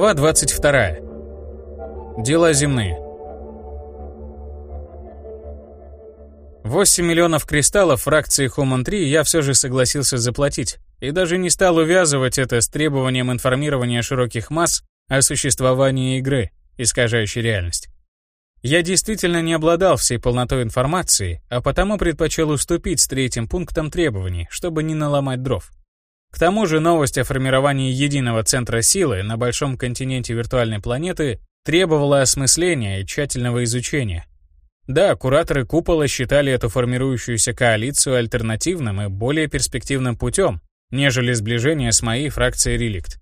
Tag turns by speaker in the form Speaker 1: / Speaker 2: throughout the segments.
Speaker 1: Глава 22. Дела земные. 8 миллионов кристаллов фракции Хуман-3 я все же согласился заплатить, и даже не стал увязывать это с требованием информирования широких масс о существовании игры, искажающей реальность. Я действительно не обладал всей полнотой информации, а потому предпочел уступить с третьим пунктом требований, чтобы не наломать дров. К тому же новость о формировании единого центра силы на большом континенте виртуальной планеты требовала осмысления и тщательного изучения. Да, кураторы Купола считали эту формирующуюся коалицию альтернативным и более перспективным путем, нежели сближение с моей фракцией Реликт.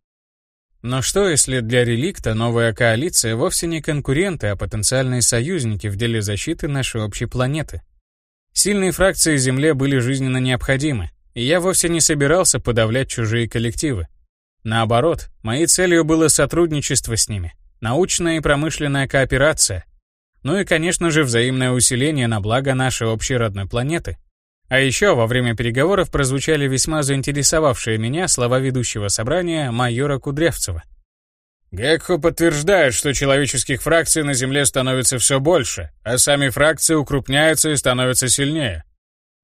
Speaker 1: Но что, если для Реликта новая коалиция вовсе не конкуренты, а потенциальные союзники в деле защиты нашей общей планеты? Сильные фракции Земле были жизненно необходимы, и я вовсе не собирался подавлять чужие коллективы. Наоборот, моей целью было сотрудничество с ними, научная и промышленная кооперация, ну и, конечно же, взаимное усиление на благо нашей общей родной планеты. А еще во время переговоров прозвучали весьма заинтересовавшие меня слова ведущего собрания майора Кудрявцева. Гекхо подтверждает, что человеческих фракций на Земле становится все больше, а сами фракции укрупняются и становятся сильнее.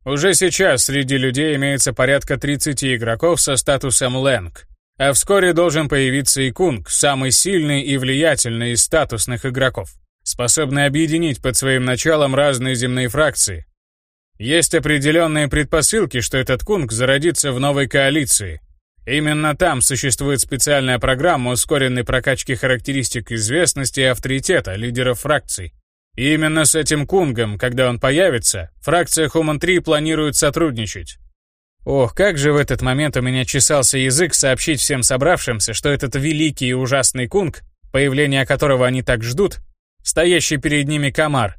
Speaker 1: Уже сейчас среди людей имеется порядка 30 игроков со статусом Лэнг, а вскоре должен появиться и Кунг, самый сильный и влиятельный из статусных игроков, способный объединить под своим началом разные земные фракции, есть определенные предпосылки, что этот кунг зародится в новой коалиции. Именно там существует специальная программа ускоренной прокачки характеристик известности и авторитета лидеров фракций. Именно с этим кунгом, когда он появится, фракция Human-3 планирует сотрудничать. Ох, как же в этот момент у меня чесался язык сообщить всем собравшимся, что этот великий и ужасный кунг, появление которого они так ждут, стоящий перед ними комар,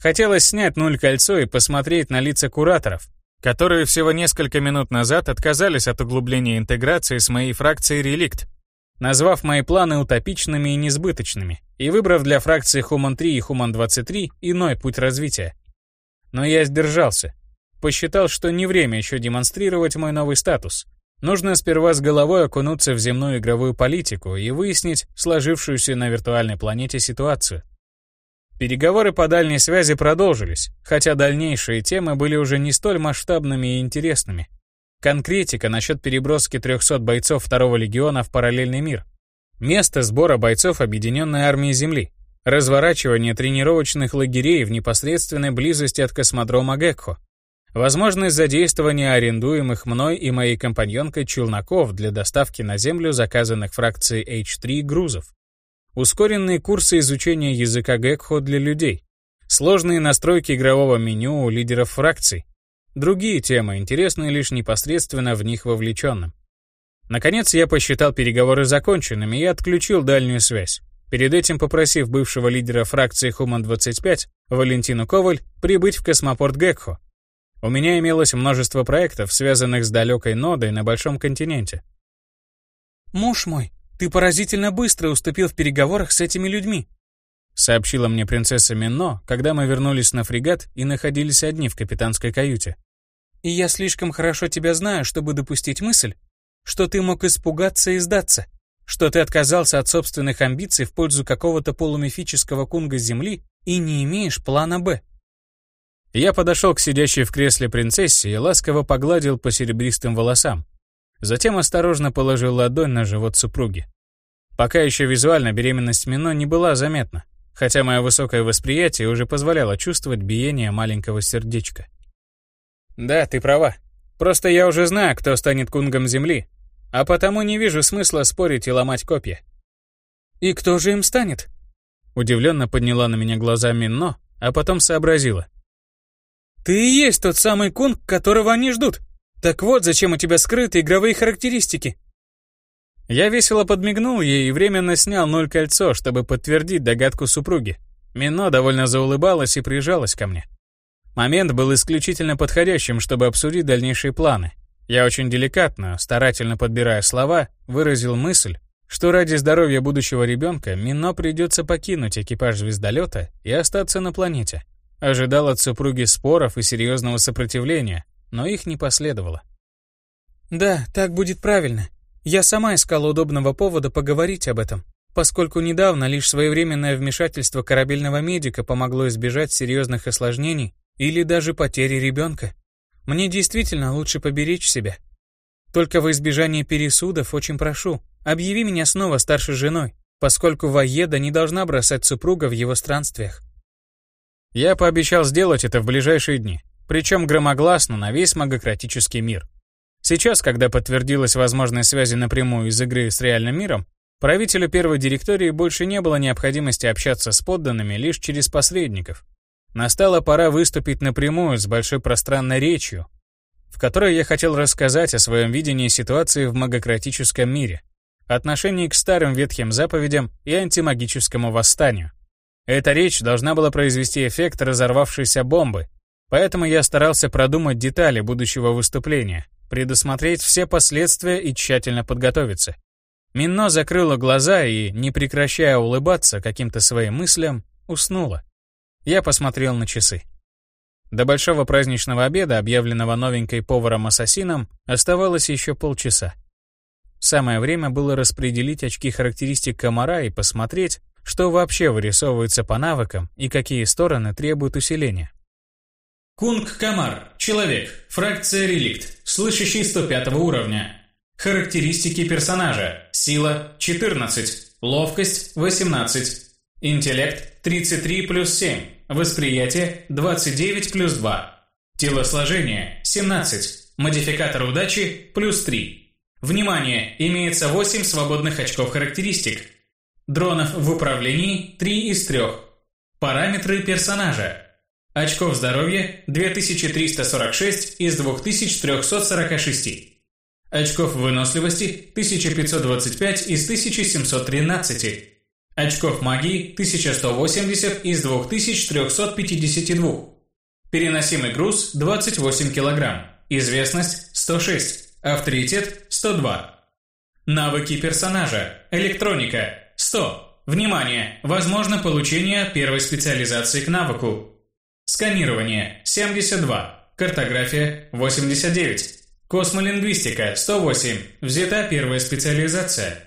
Speaker 1: Хотелось снять нуль кольцо и посмотреть на лица кураторов, которые всего несколько минут назад отказались от углубления интеграции с моей фракцией «Реликт», назвав мои планы утопичными и несбыточными, и выбрав для фракции Human-3 и Human-23 иной путь развития. Но я сдержался. Посчитал, что не время еще демонстрировать мой новый статус. Нужно сперва с головой окунуться в земную игровую политику и выяснить сложившуюся на виртуальной планете ситуацию. Переговоры по дальней связи продолжились, хотя дальнейшие темы были уже не столь масштабными и интересными. Конкретика насчет переброски 300 бойцов второго легиона в параллельный мир. Место сбора бойцов Объединенной армии Земли. Разворачивание тренировочных лагерей в непосредственной близости от космодрома Гекхо. Возможность задействования арендуемых мной и моей компаньонкой челноков для доставки на Землю заказанных фракцией H3 грузов. Ускоренные курсы изучения языка Гекхо для людей. Сложные настройки игрового меню у лидеров фракций. Другие темы, интересные лишь непосредственно в них вовлеченным. Наконец я посчитал переговоры законченными и отключил дальнюю связь. Перед этим попросив бывшего лидера фракции Хуман-25, Валентину Коваль, прибыть в космопорт Гекхо. У меня имелось множество проектов, связанных с далекой нодой на большом континенте.
Speaker 2: «Муж мой, ты поразительно быстро уступил в переговорах с этими людьми»,
Speaker 1: сообщила мне принцесса Минно, когда мы вернулись на фрегат и находились одни в капитанской каюте.
Speaker 2: «И я слишком хорошо тебя знаю, чтобы допустить мысль, что ты мог испугаться и сдаться, что ты отказался от собственных амбиций в пользу какого-то полумифического кунга Земли и не имеешь плана «Б».
Speaker 1: Я подошел к сидящей в кресле принцессе и ласково погладил по серебристым волосам, Затем осторожно положил ладонь на живот супруги. Пока еще визуально беременность Мино не была заметна, хотя мое высокое восприятие уже позволяло чувствовать биение маленького сердечка. «Да, ты права. Просто я уже знаю, кто станет кунгом Земли, а потому не вижу смысла спорить и ломать копья».
Speaker 2: «И кто же им станет?»
Speaker 1: Удивленно подняла на меня глаза Минно, а потом сообразила.
Speaker 2: «Ты и есть тот самый кунг, которого они ждут!» Так вот, зачем у тебя скрыты игровые характеристики.
Speaker 1: Я весело подмигнул ей и временно снял ноль кольцо, чтобы подтвердить догадку супруги. Мино довольно заулыбалась и прижалась ко мне. Момент был исключительно подходящим, чтобы обсудить дальнейшие планы. Я очень деликатно, старательно подбирая слова, выразил мысль, что ради здоровья будущего ребенка Мино придется покинуть экипаж звездолета и остаться на планете. Ожидал от супруги споров и серьезного сопротивления, но их не последовало.
Speaker 2: «Да, так будет правильно. Я сама искала удобного повода поговорить об этом, поскольку недавно лишь своевременное вмешательство корабельного медика помогло избежать серьезных осложнений или даже потери ребенка. Мне действительно лучше поберечь себя. Только во избежание пересудов очень прошу, объяви меня снова старшей женой, поскольку Ваеда не должна бросать супруга в его странствиях.
Speaker 1: Я пообещал сделать это в ближайшие дни, причем громогласно на весь магократический мир. Сейчас, когда подтвердилась возможность связи напрямую из игры с реальным миром, правителю первой директории больше не было необходимости общаться с подданными лишь через посредников. Настала пора выступить напрямую с большой пространной речью, в которой я хотел рассказать о своем видении ситуации в магократическом мире, отношении к старым ветхим заповедям и антимагическому восстанию. Эта речь должна была произвести эффект разорвавшейся бомбы, поэтому я старался продумать детали будущего выступления, предусмотреть все последствия и тщательно подготовиться. Минно закрыла глаза и, не прекращая улыбаться каким-то своим мыслям, уснула. Я посмотрел на часы. До большого праздничного обеда, объявленного новенькой поваром-ассасином, оставалось еще полчаса. Самое время было распределить очки характеристик комара и посмотреть, что вообще вырисовывается по навыкам и какие стороны требуют усиления.
Speaker 3: Кунг-Камар. Человек. Фракция Реликт. Слышащий 105 уровня. Характеристики персонажа. Сила – 14. Ловкость – 18. Интеллект – 33 плюс 7. Восприятие – 29 плюс 2. Телосложение – 17. Модификатор удачи – плюс 3. Внимание! Имеется 8 свободных очков характеристик. Дронов в управлении – 3 из 3. Параметры персонажа. Очков здоровья – 2346 из 2346. Очков выносливости – 1525 из 1713. Очков магии – 1180 из 2352. Переносимый груз – 28 кг. Известность – 106. Авторитет – 102. Навыки персонажа. Электроника – 100. Внимание! Возможно получение первой специализации к навыку. Сканирование – 72. Картография – 89. Космолингвистика – 108. Взята первая специализация.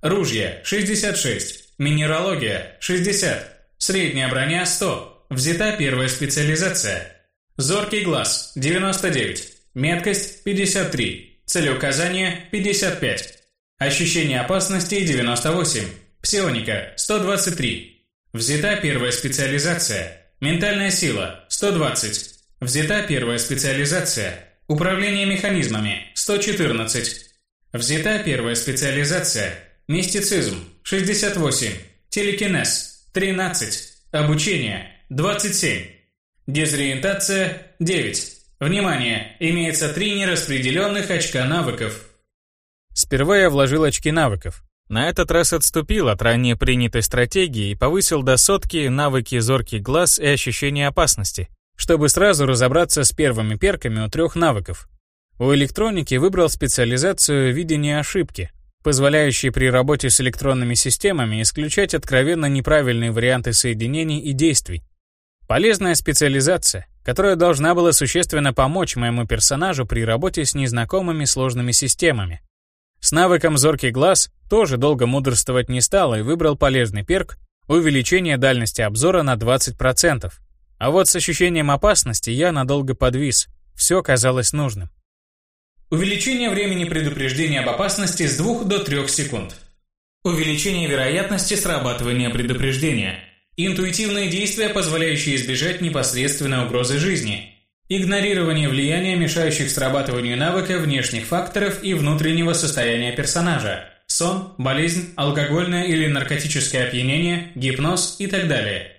Speaker 3: Ружье – 66. Минералогия – 60. Средняя броня – 100. Взята первая специализация. Зоркий глаз – 99. Меткость – 53. Целеуказание – 55. Ощущение опасности – 98. Псионика – 123. Взята первая специализация. Ментальная сила – 120. Взята первая специализация. Управление механизмами – 114. Взята первая специализация. Мистицизм – 68. Телекинез – 13. Обучение – 27. Дезориентация – 9. Внимание! Имеется три нераспределенных очка навыков.
Speaker 1: Сперва я вложил очки навыков, на этот раз отступил от ранее принятой стратегии и повысил до сотки навыки зоркий глаз и ощущение опасности, чтобы сразу разобраться с первыми перками у трех навыков. У электроники выбрал специализацию видения ошибки, позволяющей при работе с электронными системами исключать откровенно неправильные варианты соединений и действий. Полезная специализация, которая должна была существенно помочь моему персонажу при работе с незнакомыми сложными системами. С навыком «Зоркий глаз» тоже долго мудрствовать не стал и выбрал полезный перк увеличение дальности обзора на 20%. А вот с ощущением опасности я надолго подвис. Все казалось нужным.
Speaker 3: Увеличение времени предупреждения об опасности с 2 до 3 секунд. Увеличение вероятности срабатывания предупреждения. Интуитивные действия, позволяющие избежать непосредственной угрозы жизни. Игнорирование влияния, мешающих срабатыванию навыка внешних факторов и внутреннего состояния персонажа. Сон, болезнь, алкогольное или наркотическое опьянение, гипноз и так далее.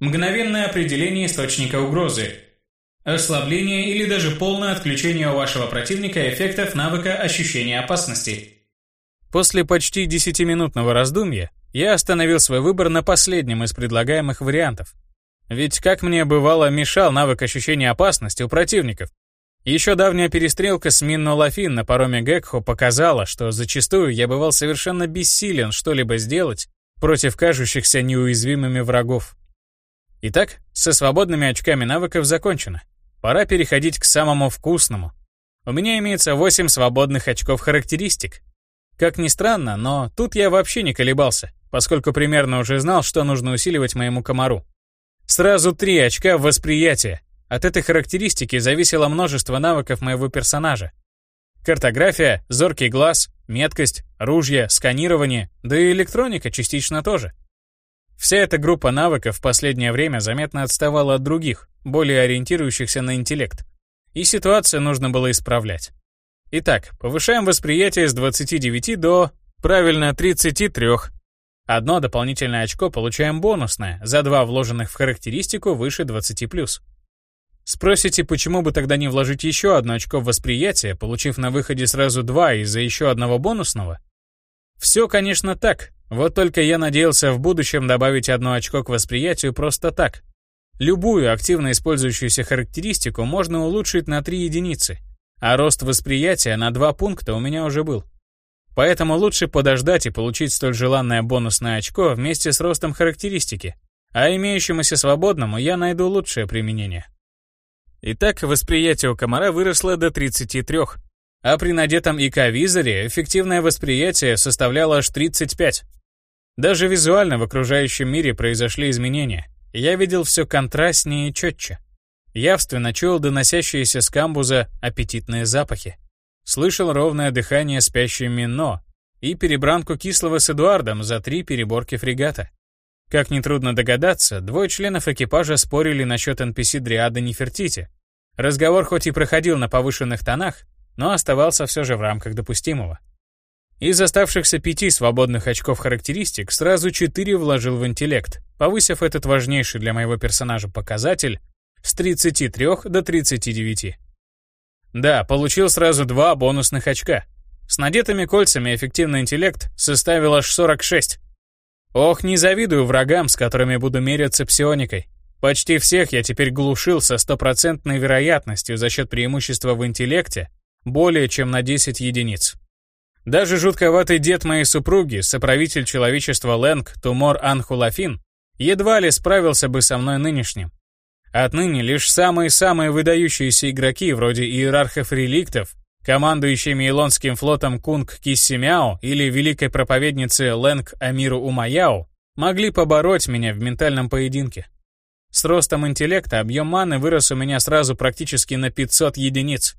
Speaker 3: Мгновенное определение источника угрозы. Ослабление или даже полное отключение у вашего противника эффектов навыка ощущения опасности.
Speaker 1: После почти 10-минутного раздумья я остановил свой выбор на последнем из предлагаемых вариантов – ведь, как мне бывало, мешал навык ощущения опасности у противников. Еще давняя перестрелка с Минно Лафин на пароме Гекхо показала, что зачастую я бывал совершенно бессилен что-либо сделать против кажущихся неуязвимыми врагов. Итак, со свободными очками навыков закончено. Пора переходить к самому вкусному. У меня имеется 8 свободных очков характеристик. Как ни странно, но тут я вообще не колебался, поскольку примерно уже знал, что нужно усиливать моему комару. Сразу три очка в восприятие. От этой характеристики зависело множество навыков моего персонажа. Картография, зоркий глаз, меткость, ружье, сканирование, да и электроника частично тоже. Вся эта группа навыков в последнее время заметно отставала от других, более ориентирующихся на интеллект. И ситуацию нужно было исправлять. Итак, повышаем восприятие с 29 до, правильно, 33. Одно дополнительное очко получаем бонусное, за два вложенных в характеристику выше 20+. Спросите, почему бы тогда не вложить еще одно очко в восприятие, получив на выходе сразу два из-за еще одного бонусного? Все, конечно, так, вот только я надеялся в будущем добавить одно очко к восприятию просто так. Любую активно использующуюся характеристику можно улучшить на 3 единицы, а рост восприятия на 2 пункта у меня уже был. Поэтому лучше подождать и получить столь желанное бонусное очко вместе с ростом характеристики, а имеющемуся свободному я найду лучшее применение. Итак, восприятие у комара выросло до 33, а при надетом ИК-визоре эффективное восприятие составляло аж 35. Даже визуально в окружающем мире произошли изменения. Я видел все контрастнее и четче. Явственно чуял доносящиеся с камбуза аппетитные запахи. Слышал ровное дыхание спящей Мино и перебранку кислого с Эдуардом за три переборки фрегата. Как нетрудно догадаться, двое членов экипажа спорили насчет NPC Дриады Нефертити. Разговор хоть и проходил на повышенных тонах, но оставался все же в рамках допустимого. Из оставшихся пяти свободных очков характеристик сразу четыре вложил в интеллект, повысив этот важнейший для моего персонажа показатель с 33 до 39. Да, получил сразу два бонусных очка. С надетыми кольцами эффективный интеллект составил аж 46. Ох, не завидую врагам, с которыми буду меряться псионикой. Почти всех я теперь глушил со стопроцентной вероятностью за счет преимущества в интеллекте более чем на 10 единиц. Даже жутковатый дед моей супруги, соправитель человечества Лэнг Тумор Анхулафин, едва ли справился бы со мной нынешним. Отныне лишь самые-самые выдающиеся игроки, вроде иерархов-реликтов, командующими Илонским флотом Кунг Киссимяо или великой проповедницы Лэнг Амиру Умаяо, могли побороть меня в ментальном поединке. С ростом интеллекта объем маны вырос у меня сразу практически на 500 единиц.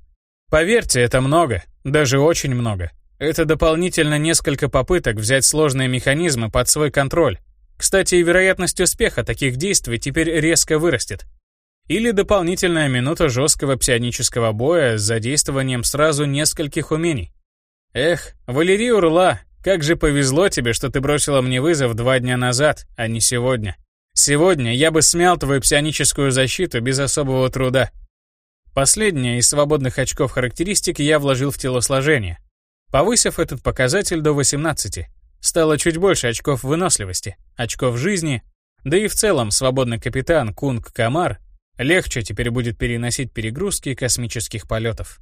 Speaker 1: Поверьте, это много, даже очень много. Это дополнительно несколько попыток взять сложные механизмы под свой контроль. Кстати, и вероятность успеха таких действий теперь резко вырастет. Или дополнительная минута жесткого псионического боя с задействованием сразу нескольких умений. Эх, Валерий Урла, как же повезло тебе, что ты бросила мне вызов два дня назад, а не сегодня. Сегодня я бы смял твою псионическую защиту без особого труда. Последнее из свободных очков характеристик я вложил в телосложение, Повысив этот показатель до 18, стало чуть больше очков выносливости, очков жизни, да и в целом свободный капитан Кунг Камар легче теперь будет переносить перегрузки космических полетов.